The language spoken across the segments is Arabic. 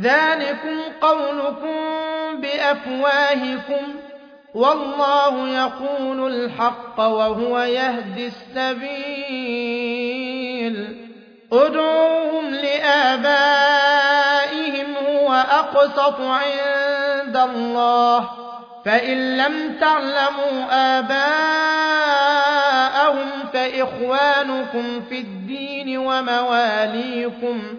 ذلكم قولكم بأفواهكم والله يقول الحق وهو يهدي السبيل. ادعوهم لآبائهم هو أقسط عند الله. فإن لم تعلموا آباءهم فإخوانكم في الدين ومواليكم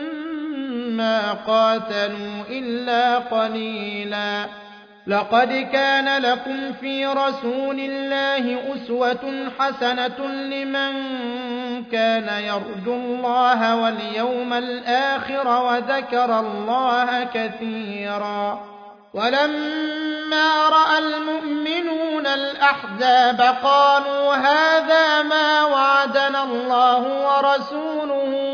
قاتلوا إلا قليلا. لقد كان لكم في رسول الله أسوة حسنة لمن كان يرجو الله واليوم الآخر وذكر الله كثيرا. ولما رأى المؤمنون الأحزاب قالوا هذا ما وعدنا الله ورسوله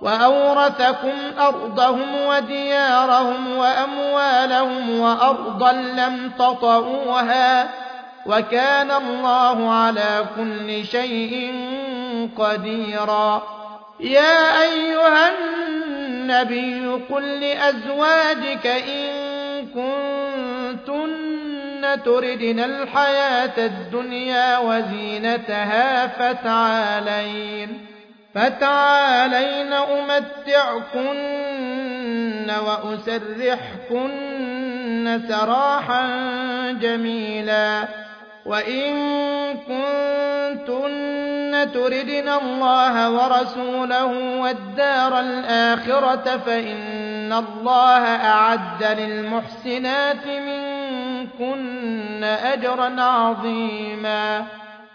وأورثكم أرضهم وديارهم وأموالهم وأرضا لم تطئوها وكان الله على كل شيء قديرا. يا أيها النبي قل لأزواجك إن كنتن تردن الحياة الدنيا وزينتها فتعالين. فتعالين أمتعكن وأسرحكن سراحا جميلا وإن كنتن تردن الله ورسوله والدار الآخرة فإن الله أعد للمحسنات منكن أجرا عظيما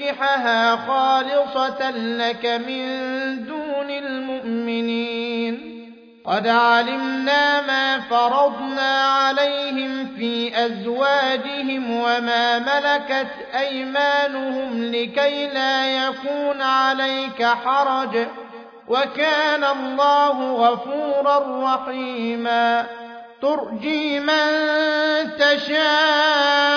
يستنكحها خالصة لك من دون المؤمنين. قد علمنا ما فرضنا عليهم في أزواجهم وما ملكت أيمانهم لكي لا يكون عليك حرج. وكان الله غفورا رحيما. ترجي من تشاء